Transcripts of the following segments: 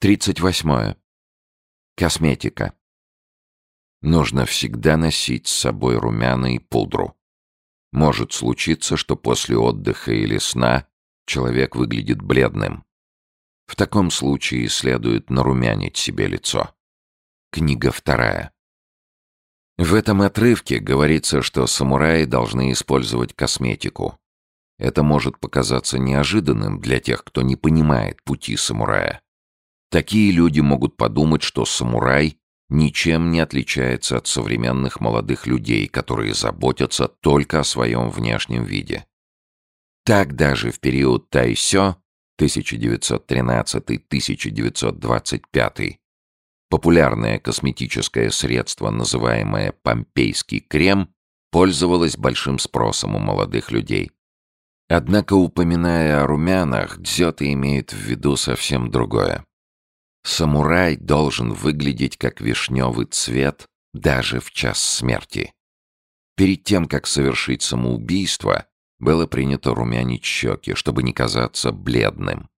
38. Косметика. Нужно всегда носить с собой румяна и пудру. Может случиться, что после отдыха или сна человек выглядит бледным. В таком случае следует нарумянить себе лицо. Книга вторая. В этом отрывке говорится, что самураи должны использовать косметику. Это может показаться неожиданным для тех, кто не понимает пути самурая. Такие люди могут подумать, что самурай ничем не отличается от современных молодых людей, которые заботятся только о своем внешнем виде. Так даже в период Тайсё 1913-1925 популярное косметическое средство, называемое помпейский крем, пользовалось большим спросом у молодых людей. Однако, упоминая о румянах, Дзёта имеет в виду совсем другое. Самурай должен выглядеть как вишневый цвет даже в час смерти. Перед тем, как совершить самоубийство, было принято румянить щеки, чтобы не казаться бледным.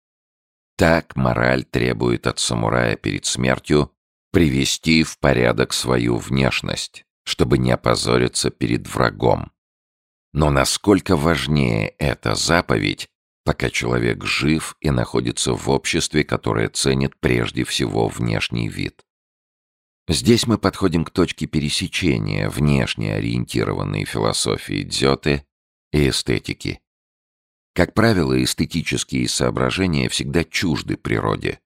Так мораль требует от самурая перед смертью привести в порядок свою внешность, чтобы не опозориться перед врагом. Но насколько важнее эта заповедь, пока человек жив и находится в обществе, которое ценит прежде всего внешний вид. Здесь мы подходим к точке пересечения внешне ориентированной философии дзёте и эстетики. Как правило, эстетические соображения всегда чужды природе.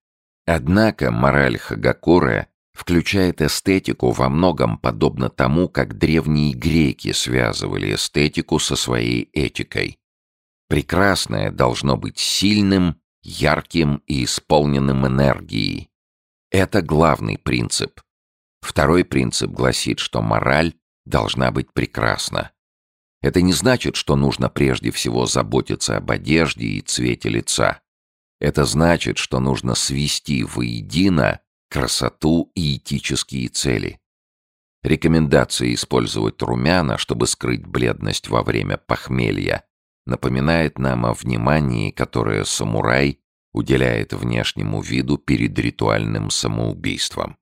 Однако мораль Хагакуре включает эстетику во многом подобно тому, как древние греки связывали эстетику со своей этикой. Прекрасное должно быть сильным, ярким и исполненным энергией. Это главный принцип. Второй принцип гласит, что мораль должна быть прекрасна. Это не значит, что нужно прежде всего заботиться об одежде и цвете лица. Это значит, что нужно свести воедино красоту и этические цели. Рекомендация использовать румяна, чтобы скрыть бледность во время похмелья, напоминает нам о внимании, которое самурай уделяет внешнему виду перед ритуальным самоубийством.